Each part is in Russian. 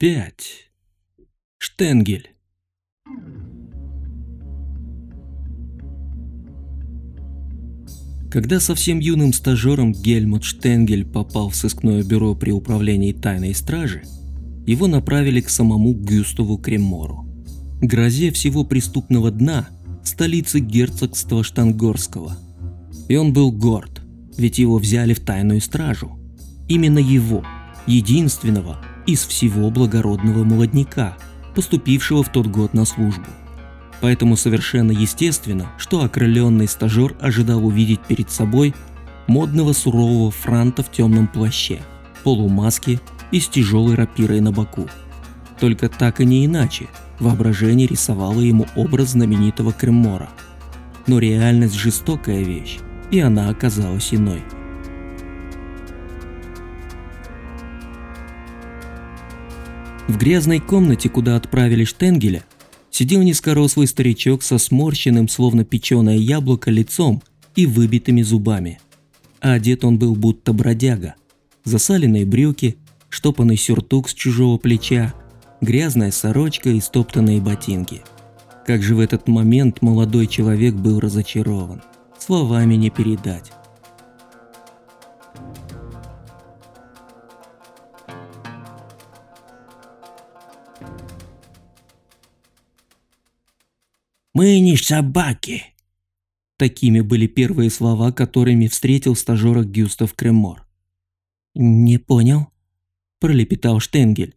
5. Штенгель. Когда совсем юным стажером Гельмут Штенгель попал в сыскное бюро при управлении тайной стражи, его направили к самому Гюставу Кремору, грозе всего преступного дна столицы герцогства Штангорского. И он был горд, ведь его взяли в тайную стражу. Именно его, единственного, из всего благородного молодняка, поступившего в тот год на службу. Поэтому совершенно естественно, что окрыленный стажер ожидал увидеть перед собой модного сурового франта в темном плаще, полумаске и с тяжелой рапирой на боку. Только так и не иначе воображение рисовало ему образ знаменитого Креммора. Но реальность жестокая вещь, и она оказалась иной – В грязной комнате, куда отправили Штенгеля, сидел низкорослый старичок со сморщенным, словно печеное яблоко, лицом и выбитыми зубами. А одет он был будто бродяга. Засаленные брюки, штопанный сюртук с чужого плеча, грязная сорочка и стоптанные ботинки. Как же в этот момент молодой человек был разочарован. Словами не передать. Мы не собаки. Такими были первые слова, которыми встретил стажера Гюстав Кремор. «Не понял?» – пролепетал Штенгель.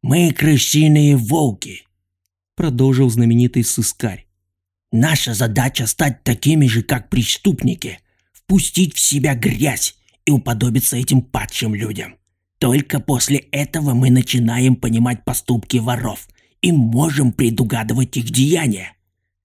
«Мы крысиные волки», – продолжил знаменитый сыскарь. «Наша задача стать такими же, как преступники, впустить в себя грязь и уподобиться этим падшим людям. Только после этого мы начинаем понимать поступки воров и можем предугадывать их деяния.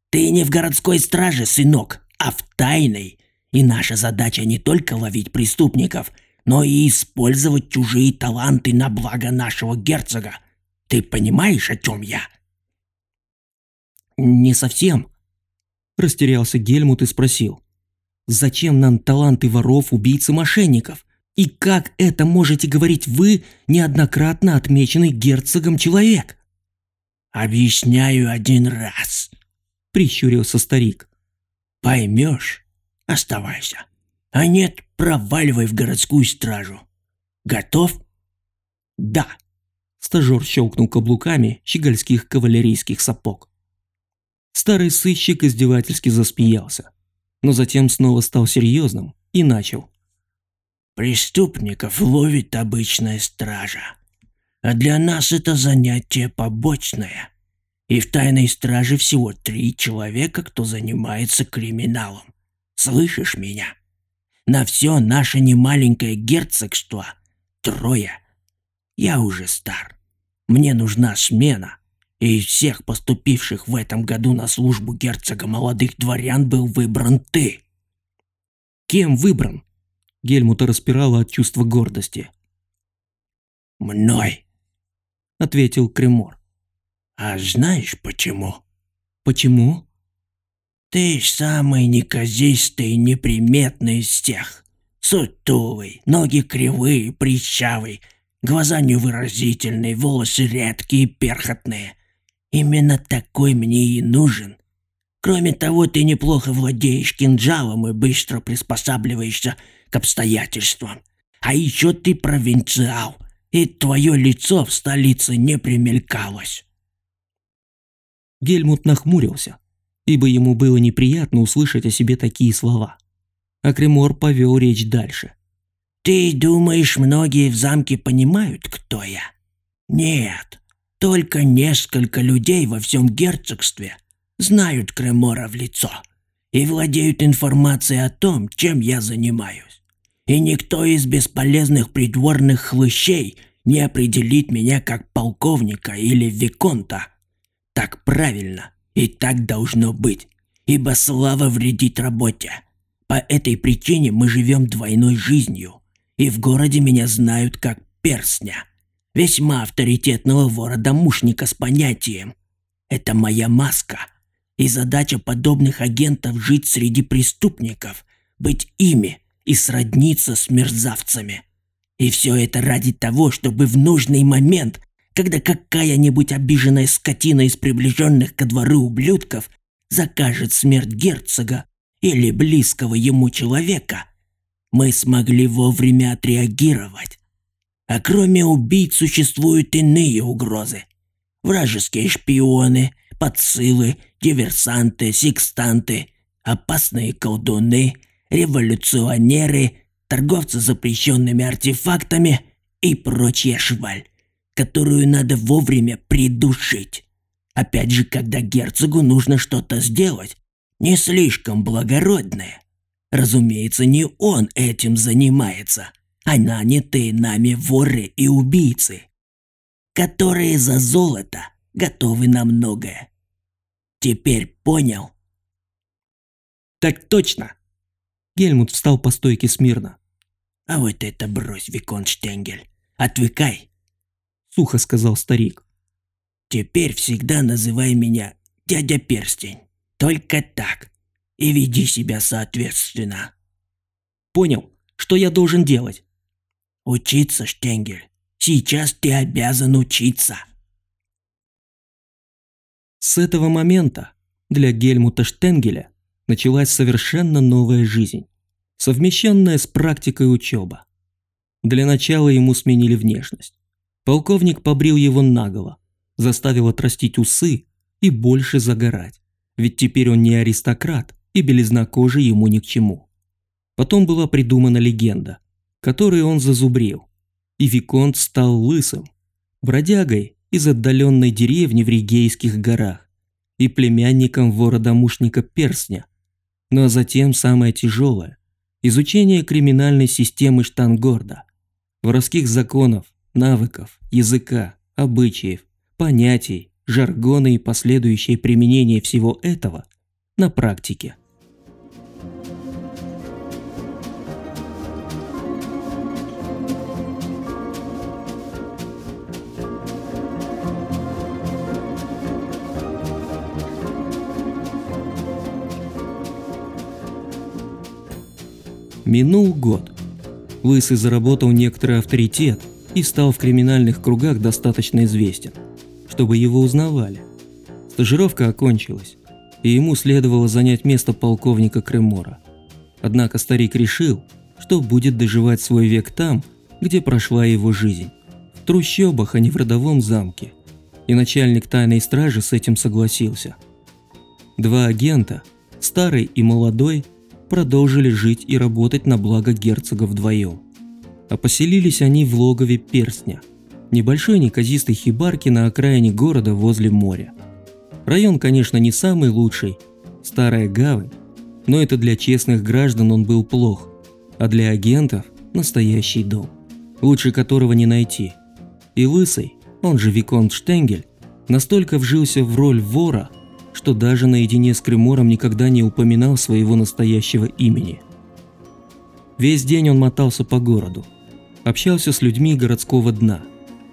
Ты не в городской страже, сынок, а в тайной. И наша задача не только ловить преступников, но и использовать чужие таланты на благо нашего герцога. Ты понимаешь, о чем я?» «Не совсем», – растерялся Гельмут и спросил. «Зачем нам таланты воров, убийц и мошенников? И как это можете говорить вы, неоднократно отмеченный герцогом человек?» «Объясняю один раз», – прищурился старик. «Поймешь, оставайся. А нет, проваливай в городскую стражу. Готов?» «Да», – стажер щелкнул каблуками щегольских кавалерийских сапог. Старый сыщик издевательски засмеялся, но затем снова стал серьезным и начал. «Преступников ловит обычная стража, а для нас это занятие побочное. И в тайной страже всего три человека, кто занимается криминалом. Слышишь меня? На все наше немаленькое герцогство трое. Я уже стар. Мне нужна смена. И из всех поступивших в этом году на службу герцога молодых дворян был выбран ты. Кем выбран? Гельмута распирала от чувства гордости. «Мной», — ответил Кремор. А знаешь почему? Почему? Ты самый неказистый неприметный из всех. Сутулый, ноги кривые, прищавый, глаза невыразительные, волосы редкие и перхотные. Именно такой мне и нужен. Кроме того, ты неплохо владеешь кинжалом и быстро приспосабливаешься к обстоятельствам. А еще ты провинциал, и твое лицо в столице не примелькалось. Гельмут нахмурился, ибо ему было неприятно услышать о себе такие слова. А Кремор повел речь дальше. «Ты думаешь, многие в замке понимают, кто я? Нет, только несколько людей во всем герцогстве знают Кремора в лицо и владеют информацией о том, чем я занимаюсь. И никто из бесполезных придворных хлыщей не определит меня как полковника или виконта так правильно и так должно быть, ибо слава вредит работе. По этой причине мы живем двойной жизнью, и в городе меня знают как перстня, весьма авторитетного вора-домушника с понятием. Это моя маска, и задача подобных агентов жить среди преступников, быть ими и сродниться с мерзавцами. И все это ради того, чтобы в нужный момент когда какая-нибудь обиженная скотина из приближенных ко двору ублюдков закажет смерть герцога или близкого ему человека, мы смогли вовремя отреагировать. А кроме убийц существуют иные угрозы. Вражеские шпионы, подсылы, диверсанты, секстанты, опасные колдуны, революционеры, торговцы запрещенными артефактами и прочая шваль, которую надо вовремя придушить. Опять же, когда герцогу нужно что-то сделать, не слишком благородное. Разумеется, не он этим занимается, а нанятые нами воры и убийцы, которые за золото готовы на многое. Теперь понял? Так точно. Гельмут встал по стойке смирно. А вот это брось, Викон Штенгель. Отвыкай. Сухо сказал старик. Теперь всегда называй меня дядя Перстень. Только так. И веди себя соответственно. Понял. Что я должен делать? Учиться, Штенгель. Сейчас ты обязан учиться. С этого момента для Гельмута Штенгеля началась совершенно новая жизнь, совмещенная с практикой учеба. Для начала ему сменили внешность. Полковник побрил его наголо, заставил отрастить усы и больше загорать, ведь теперь он не аристократ, и белизна кожи ему ни к чему. Потом была придумана легенда, которую он зазубрил, и Виконт стал лысым, бродягой из отдаленной деревни в Ригейских горах и племянником вора-домушника Персня. Ну а затем самое тяжелое – изучение криминальной системы Штангорда, воровских законов, навыков, языка, обычаев, понятий, жаргона и последующее применение всего этого на практике. Минул год. Лысый заработал некоторый авторитет и стал в криминальных кругах достаточно известен, чтобы его узнавали. Стажировка окончилась, и ему следовало занять место полковника Кремора. Однако старик решил, что будет доживать свой век там, где прошла его жизнь, в трущобах, а не в родовом замке. И начальник тайной стражи с этим согласился. Два агента, старый и молодой, продолжили жить и работать на благо герцога вдвоем. А поселились они в логове Перстня, небольшой неказистой хибарки на окраине города возле моря. Район, конечно, не самый лучший, старая гавань, но это для честных граждан он был плох, а для агентов – настоящий дом, лучше которого не найти. И Лысый, он же Виконт Штенгель, настолько вжился в роль вора – что даже наедине с Кремором никогда не упоминал своего настоящего имени. Весь день он мотался по городу, общался с людьми городского дна,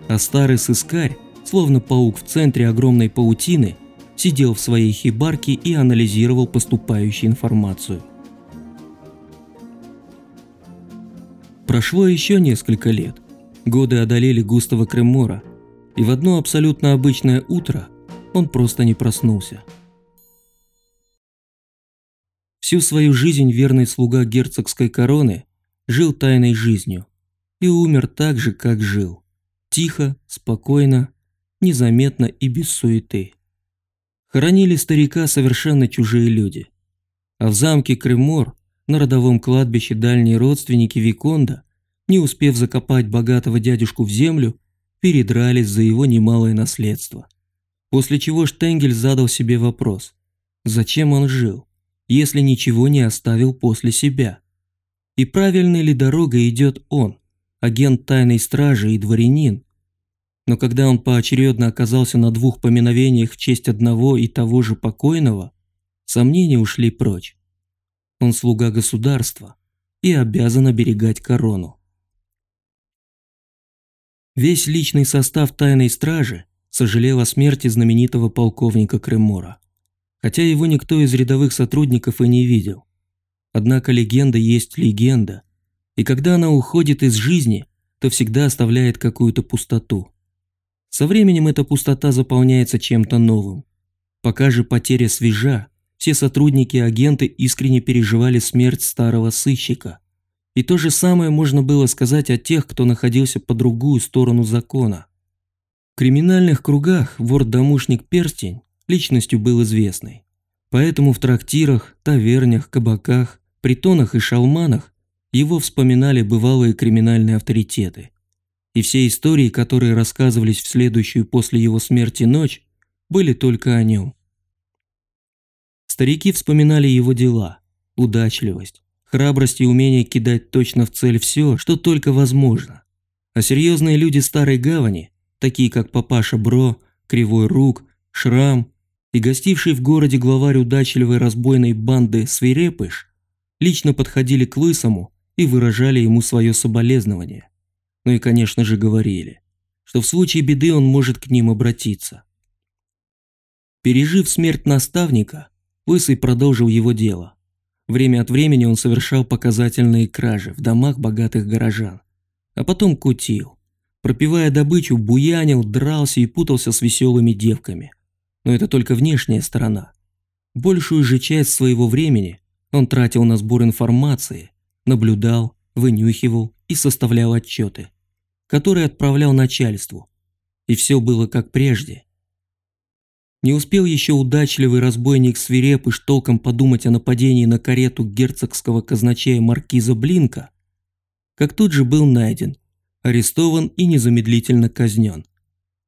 а старый сыскарь, словно паук в центре огромной паутины, сидел в своей хибарке и анализировал поступающую информацию. Прошло еще несколько лет. Годы одолели густого Кремора, и в одно абсолютно обычное утро он просто не проснулся. Всю свою жизнь верный слуга герцогской короны жил тайной жизнью и умер так же, как жил. Тихо, спокойно, незаметно и без суеты. Хоронили старика совершенно чужие люди. А в замке Кремор, на родовом кладбище дальние родственники Виконда, не успев закопать богатого дядюшку в землю, передрались за его немалое наследство. После чего Штенгель задал себе вопрос, зачем он жил? если ничего не оставил после себя? И правильной ли дорогой идет он, агент тайной стражи и дворянин? Но когда он поочередно оказался на двух поминовениях в честь одного и того же покойного, сомнения ушли прочь. Он слуга государства и обязан оберегать корону. Весь личный состав тайной стражи сожалел о смерти знаменитого полковника Кремора хотя его никто из рядовых сотрудников и не видел. Однако легенда есть легенда, и когда она уходит из жизни, то всегда оставляет какую-то пустоту. Со временем эта пустота заполняется чем-то новым. Пока же потеря свежа, все сотрудники и агенты искренне переживали смерть старого сыщика. И то же самое можно было сказать о тех, кто находился по другую сторону закона. В криминальных кругах вор-домушник Перстень личностью был известной. Поэтому в трактирах, тавернях, кабаках, притонах и шалманах его вспоминали бывалые криминальные авторитеты. И все истории, которые рассказывались в следующую после его смерти ночь, были только о нем. Старики вспоминали его дела, удачливость, храбрость и умение кидать точно в цель все, что только возможно. А серьезные люди Старой Гавани, такие как папаша Бро, Кривой Рук, Шрам и гостивший в городе главарь удачливой разбойной банды Свирепыш, лично подходили к Лысому и выражали ему свое соболезнование. Ну и, конечно же, говорили, что в случае беды он может к ним обратиться. Пережив смерть наставника, Лысый продолжил его дело. Время от времени он совершал показательные кражи в домах богатых горожан, а потом кутил. Пропивая добычу, буянил, дрался и путался с веселыми девками. Но это только внешняя сторона. Большую же часть своего времени он тратил на сбор информации, наблюдал, вынюхивал и составлял отчеты, которые отправлял начальству. И все было как прежде. Не успел еще удачливый разбойник свирепыш толком подумать о нападении на карету герцогского казначея маркиза Блинка, как тут же был найден, арестован и незамедлительно казнен.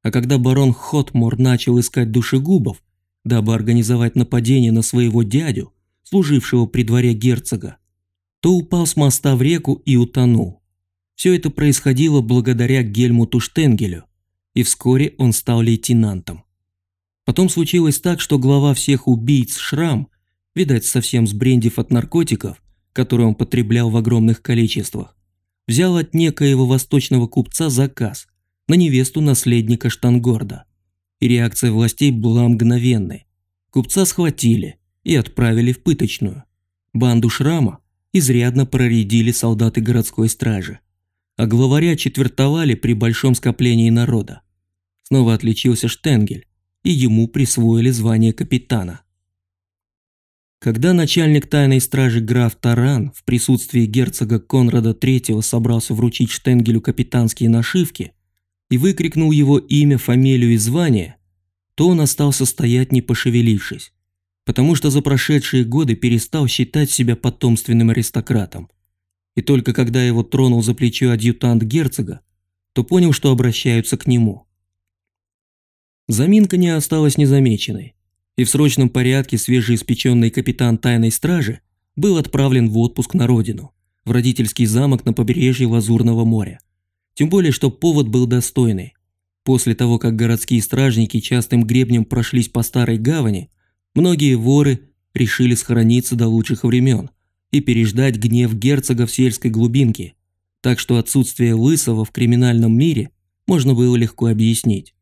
А когда барон Хотмор начал искать душегубов, дабы организовать нападение на своего дядю, служившего при дворе герцога, то упал с моста в реку и утонул. Все это происходило благодаря Гельмуту Штенгелю, и вскоре он стал лейтенантом. Потом случилось так, что глава всех убийц Шрам, видать совсем сбрендив от наркотиков, которые он потреблял в огромных количествах, взял от некоего восточного купца заказ на невесту наследника Штангорда. И реакция властей была мгновенной. Купца схватили и отправили в пыточную. Банду Шрама изрядно проредили солдаты городской стражи, а главаря четвертовали при большом скоплении народа. Снова отличился Штенгель, и ему присвоили звание капитана. Когда начальник тайной стражи граф Таран в присутствии герцога Конрада III собрался вручить Штенгелю капитанские нашивки и выкрикнул его имя, фамилию и звание, то он остался стоять не пошевелившись, потому что за прошедшие годы перестал считать себя потомственным аристократом. И только когда его тронул за плечо адъютант герцога, то понял, что обращаются к нему – Заминка не осталась незамеченной, и в срочном порядке свежеиспеченный капитан тайной стражи был отправлен в отпуск на родину, в родительский замок на побережье Лазурного моря. Тем более, что повод был достойный. После того, как городские стражники частым гребнем прошлись по старой гавани, многие воры решили схорониться до лучших времен и переждать гнев герцога в сельской глубинке, так что отсутствие Лысого в криминальном мире можно было легко объяснить.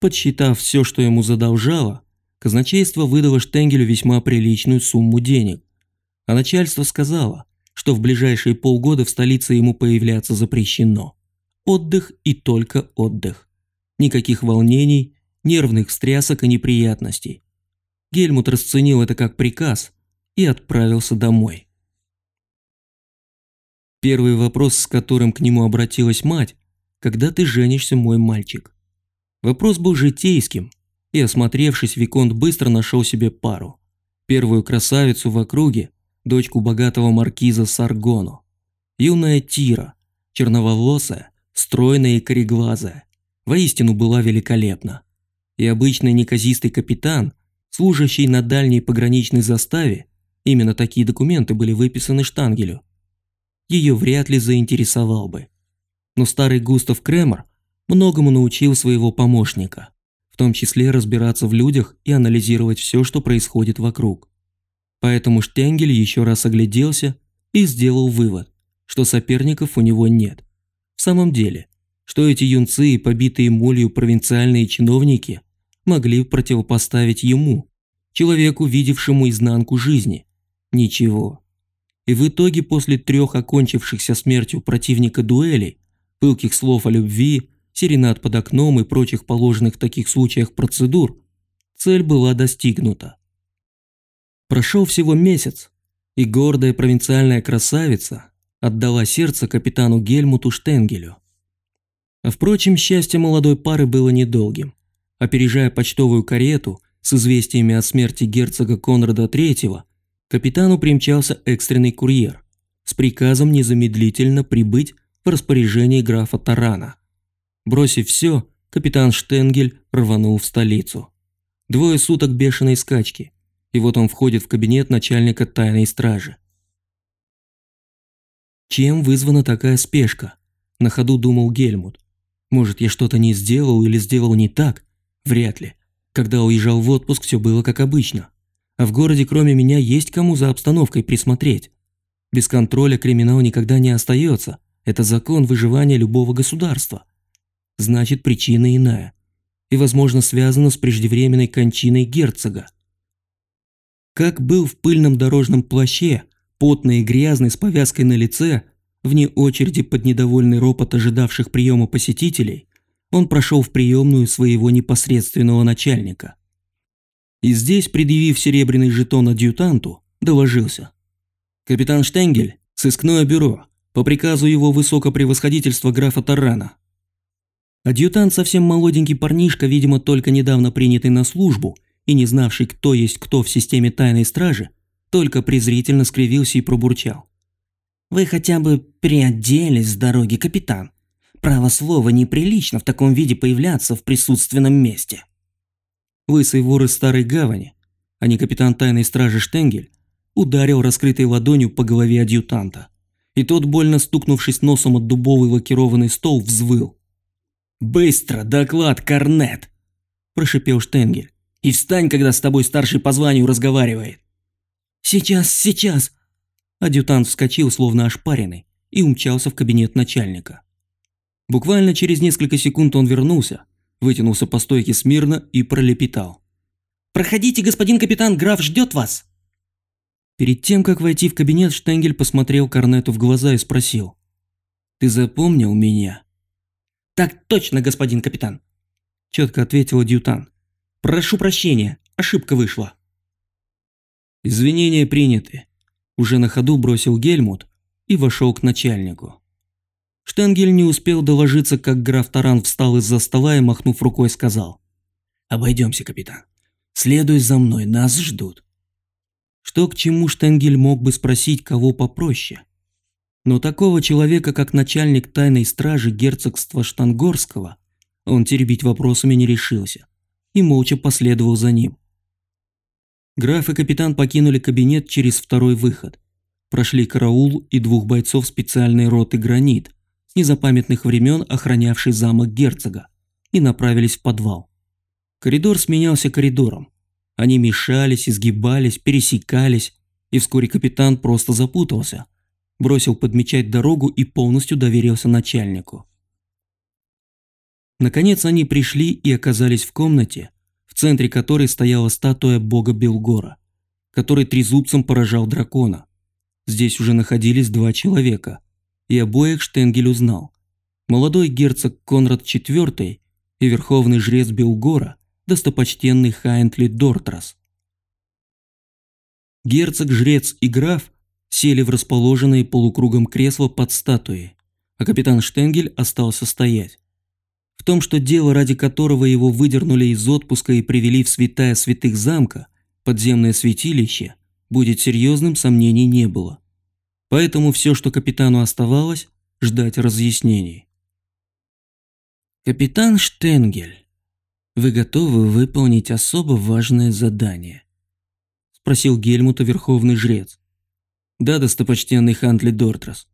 Подсчитав все, что ему задолжало, казначейство выдало Штенгелю весьма приличную сумму денег. А начальство сказало, что в ближайшие полгода в столице ему появляться запрещено. Отдых и только отдых. Никаких волнений, нервных стрясок и неприятностей. Гельмут расценил это как приказ и отправился домой. Первый вопрос, с которым к нему обратилась мать, «Когда ты женишься, мой мальчик?» Вопрос был житейским, и, осмотревшись, Виконт быстро нашел себе пару. Первую красавицу в округе, дочку богатого маркиза Саргону. Юная Тира, черноволосая, стройная и кореглазая, воистину была великолепна. И обычный неказистый капитан, служащий на дальней пограничной заставе, именно такие документы были выписаны Штангелю, ее вряд ли заинтересовал бы. Но старый Густав Кремер многому научил своего помощника, в том числе разбираться в людях и анализировать все, что происходит вокруг. Поэтому Штенгель еще раз огляделся и сделал вывод, что соперников у него нет. В самом деле, что эти юнцы и побитые молью провинциальные чиновники могли противопоставить ему, человеку, видевшему изнанку жизни? Ничего. И в итоге после трех окончившихся смертью противника дуэлей, пылких слов о любви, серенад под окном и прочих положенных в таких случаях процедур, цель была достигнута. Прошел всего месяц, и гордая провинциальная красавица отдала сердце капитану Гельмуту Штенгелю. А впрочем, счастье молодой пары было недолгим. Опережая почтовую карету с известиями о смерти герцога Конрада III, капитану примчался экстренный курьер с приказом незамедлительно прибыть в распоряжение графа Тарана. Бросив все, капитан Штенгель рванул в столицу. Двое суток бешеной скачки, и вот он входит в кабинет начальника тайной стражи. Чем вызвана такая спешка? На ходу думал Гельмут. Может, я что-то не сделал или сделал не так? Вряд ли. Когда уезжал в отпуск, все было как обычно. А в городе кроме меня есть кому за обстановкой присмотреть. Без контроля криминал никогда не остается. Это закон выживания любого государства. Значит, причина иная. И, возможно, связана с преждевременной кончиной герцога. Как был в пыльном дорожном плаще, потный и грязный с повязкой на лице, вне очереди под недовольный ропот ожидавших приема посетителей, он прошел в приемную своего непосредственного начальника. И здесь, предъявив серебряный жетон адъютанту, доложился. «Капитан Штенгель, сыскное бюро, по приказу его высокопревосходительства графа Тарана». Адъютант совсем молоденький парнишка, видимо, только недавно принятый на службу и не знавший, кто есть кто в системе тайной стражи, только презрительно скривился и пробурчал. «Вы хотя бы приоделись с дороги, капитан. Право слова, неприлично в таком виде появляться в присутственном месте». Лысый вор из старой гавани, а не капитан тайной стражи Штенгель, ударил раскрытой ладонью по голове адъютанта. И тот, больно стукнувшись носом от дубовый лакированный стол, взвыл. «Быстро, доклад, корнет!» – прошипел Штенгель. «И встань, когда с тобой старший по званию разговаривает!» «Сейчас, сейчас!» Адъютант вскочил, словно ошпаренный, и умчался в кабинет начальника. Буквально через несколько секунд он вернулся, вытянулся по стойке смирно и пролепетал. «Проходите, господин капитан, граф ждет вас!» Перед тем, как войти в кабинет, Штенгель посмотрел Корнету в глаза и спросил. «Ты запомнил меня?» «Так точно, господин капитан!» Четко ответил адъютант. «Прошу прощения, ошибка вышла». «Извинения приняты», – уже на ходу бросил Гельмут и вошел к начальнику. Штенгель не успел доложиться, как граф Таран встал из-за стола и, махнув рукой, сказал. «Обойдемся, капитан. Следуй за мной, нас ждут». Что к чему Штенгель мог бы спросить кого попроще? Но такого человека, как начальник тайной стражи герцогства Штангорского, он теребить вопросами не решился и молча последовал за ним. Граф и капитан покинули кабинет через второй выход. Прошли караул и двух бойцов специальной роты «Гранит», с незапамятных времен охранявший замок герцога, и направились в подвал. Коридор сменялся коридором. Они мешались, изгибались, пересекались, и вскоре капитан просто запутался, бросил подмечать дорогу и полностью доверился начальнику. Наконец они пришли и оказались в комнате, в центре которой стояла статуя бога Белгора, который трезубцем поражал дракона. Здесь уже находились два человека – и обоих Штенгель узнал. Молодой герцог Конрад IV и верховный жрец Белгора, достопочтенный Хайнтли Дортрас. Герцог, жрец и граф сели в расположенные полукругом кресла под статуей, а капитан Штенгель остался стоять. В том, что дело, ради которого его выдернули из отпуска и привели в святая святых замка, подземное святилище, будет серьезным, сомнений не было. Поэтому все, что капитану оставалось, ждать разъяснений. «Капитан Штенгель, вы готовы выполнить особо важное задание?» Спросил Гельмута верховный жрец. «Да, достопочтенный Хантли Дортрас».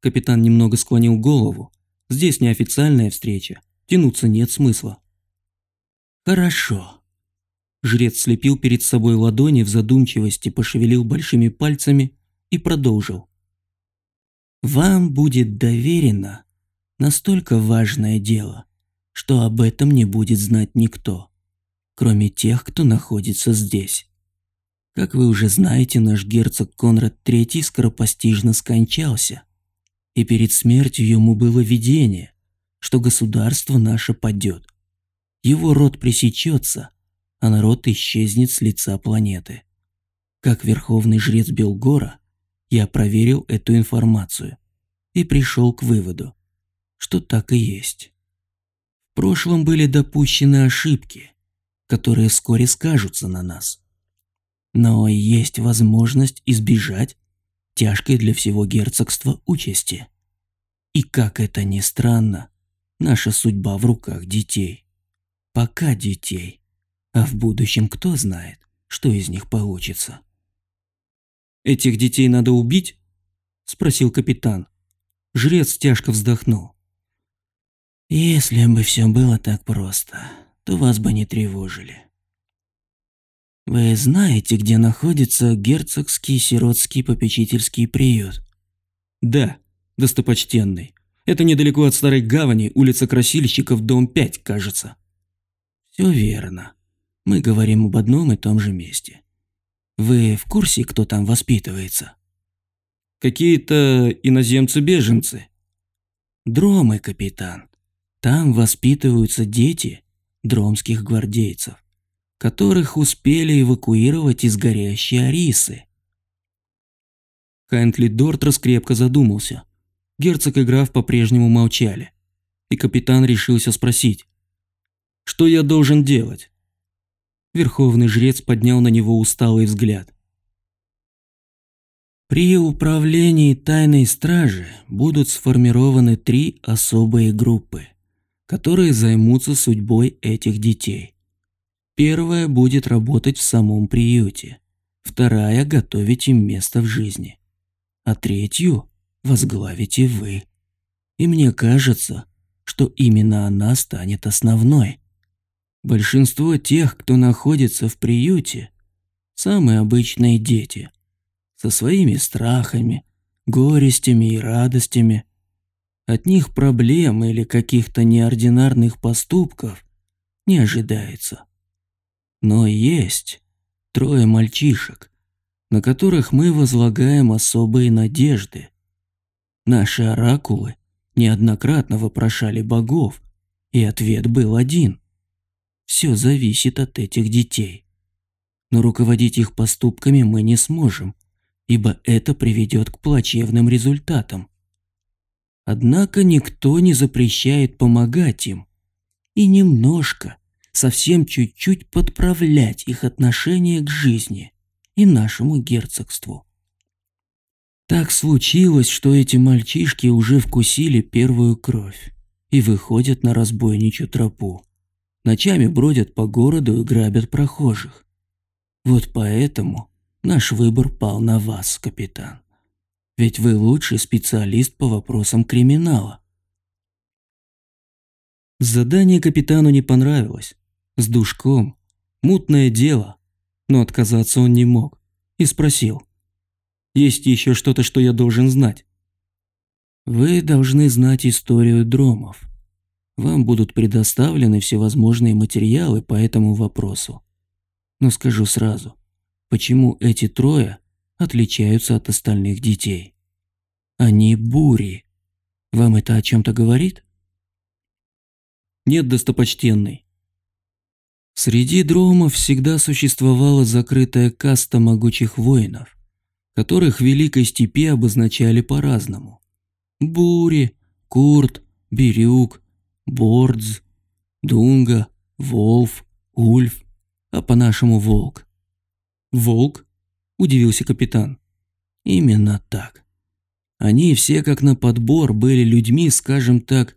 Капитан немного склонил голову. «Здесь неофициальная встреча. Тянуться нет смысла». «Хорошо». Жрец слепил перед собой ладони в задумчивости, пошевелил большими пальцами и продолжил. Вам будет доверено настолько важное дело, что об этом не будет знать никто, кроме тех, кто находится здесь. Как вы уже знаете, наш герцог Конрад III скоропостижно скончался, и перед смертью ему было видение, что государство наше падет. Его род пресечется, а народ исчезнет с лица планеты. Как верховный жрец Белгора, я проверил эту информацию и пришел к выводу, что так и есть. В прошлом были допущены ошибки, которые вскоре скажутся на нас. Но есть возможность избежать тяжкой для всего герцогства участи. И как это ни странно, наша судьба в руках детей. Пока детей. А в будущем кто знает, что из них получится. «Этих детей надо убить?» – спросил капитан. Жрец тяжко вздохнул. «Если бы все было так просто, то вас бы не тревожили. Вы знаете, где находится герцогский сиротский попечительский приют? Да, достопочтенный. Это недалеко от Старой Гавани, улица Красильщиков, дом 5, кажется. Все верно. Мы говорим об одном и том же месте. Вы в курсе, кто там воспитывается? Какие-то иноземцы-беженцы. Дромы, капитан. Там воспитываются дети дромских гвардейцев которых успели эвакуировать из горящей Арисы. Хэнтли Дортрас крепко задумался. Герцог и граф по-прежнему молчали. И капитан решился спросить. «Что я должен делать?» Верховный жрец поднял на него усталый взгляд. При управлении тайной стражи будут сформированы три особые группы, которые займутся судьбой этих детей. Первая будет работать в самом приюте, вторая – готовить им место в жизни, а третью возглавите вы. И мне кажется, что именно она станет основной. Большинство тех, кто находится в приюте, самые обычные дети, со своими страхами, горестями и радостями. От них проблем или каких-то неординарных поступков не ожидается. Но есть трое мальчишек, на которых мы возлагаем особые надежды. Наши оракулы неоднократно вопрошали богов, и ответ был один. Все зависит от этих детей. Но руководить их поступками мы не сможем, ибо это приведет к плачевным результатам. Однако никто не запрещает помогать им. И немножко, совсем чуть-чуть подправлять их отношение к жизни и нашему герцогству. Так случилось, что эти мальчишки уже вкусили первую кровь и выходят на разбойничью тропу. Ночами бродят по городу и грабят прохожих. Вот поэтому наш выбор пал на вас, капитан. Ведь вы лучший специалист по вопросам криминала. Задание капитану не понравилось с душком. Мутное дело. Но отказаться он не мог. И спросил. Есть еще что-то, что я должен знать? Вы должны знать историю дромов. Вам будут предоставлены всевозможные материалы по этому вопросу. Но скажу сразу, почему эти трое отличаются от остальных детей? Они бури. Вам это о чем-то говорит? Нет, достопочтенный. Среди дромов всегда существовала закрытая каста могучих воинов, которых в Великой Степи обозначали по-разному. Бури, Курт, Бирюк, Бордз, Дунга, Волф, Ульф, а по-нашему Волк. «Волк?» – удивился капитан. «Именно так. Они все как на подбор были людьми, скажем так,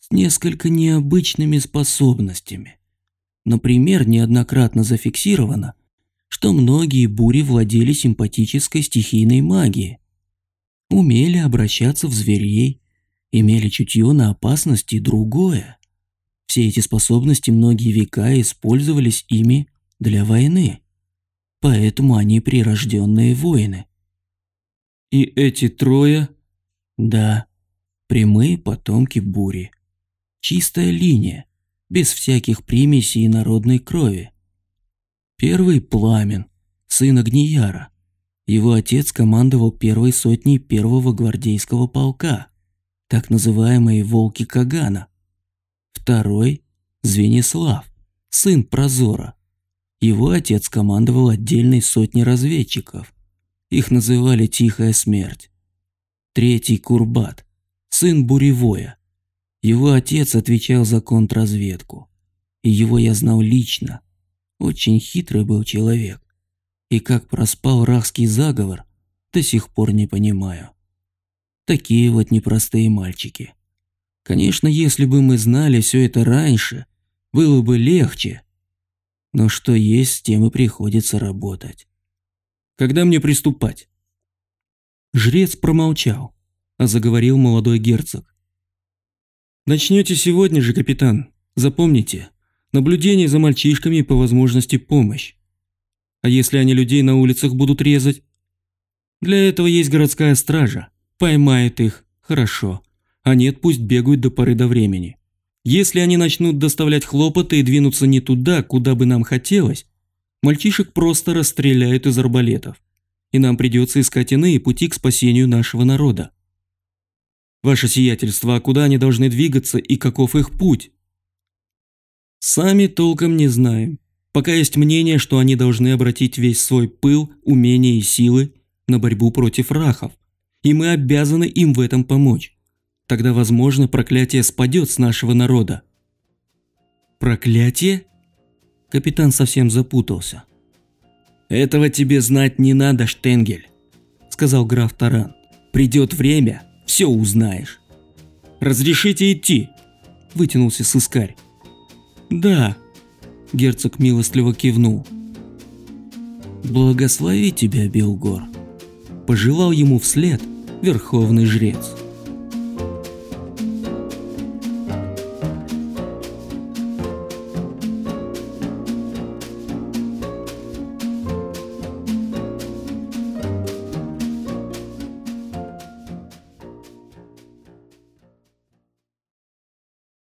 с несколько необычными способностями. Например, неоднократно зафиксировано, что многие бури владели симпатической стихийной магией, умели обращаться в зверей, имели чутье на опасности другое. Все эти способности многие века использовались ими для войны. Поэтому они прирожденные воины. И эти трое? Да, прямые потомки бури. Чистая линия, без всяких примесей и народной крови. Первый – Пламен, сын Агнияра. Его отец командовал первой сотней первого гвардейского полка, так называемые «Волки Кагана», Второй – Звенислав, сын Прозора. Его отец командовал отдельной сотней разведчиков. Их называли «Тихая смерть». Третий – Курбат, сын Буревоя. Его отец отвечал за контрразведку. И его я знал лично. Очень хитрый был человек. И как проспал рахский заговор, до сих пор не понимаю. Такие вот непростые мальчики. Конечно, если бы мы знали все это раньше, было бы легче. Но что есть, с тем и приходится работать. Когда мне приступать? Жрец промолчал, а заговорил молодой герцог. Начнете сегодня же, капитан. Запомните, наблюдение за мальчишками и по возможности помощь. А если они людей на улицах будут резать? Для этого есть городская стража. Поймает их, хорошо. А нет, пусть бегают до поры до времени. Если они начнут доставлять хлопоты и двинуться не туда, куда бы нам хотелось, мальчишек просто расстреляют из арбалетов. И нам придется искать иные пути к спасению нашего народа. Ваше сиятельство, а куда они должны двигаться и каков их путь? Сами толком не знаем. Пока есть мнение, что они должны обратить весь свой пыл, умения и силы на борьбу против рахов и мы обязаны им в этом помочь. Тогда, возможно, проклятие спадет с нашего народа. Проклятие? Капитан совсем запутался. Этого тебе знать не надо, Штенгель, сказал граф Таран. Придет время, все узнаешь. Разрешите идти? Вытянулся сыскарь. Да, герцог милостливо кивнул. Благослови тебя, Белгор. Пожелал ему вслед верховный жрец.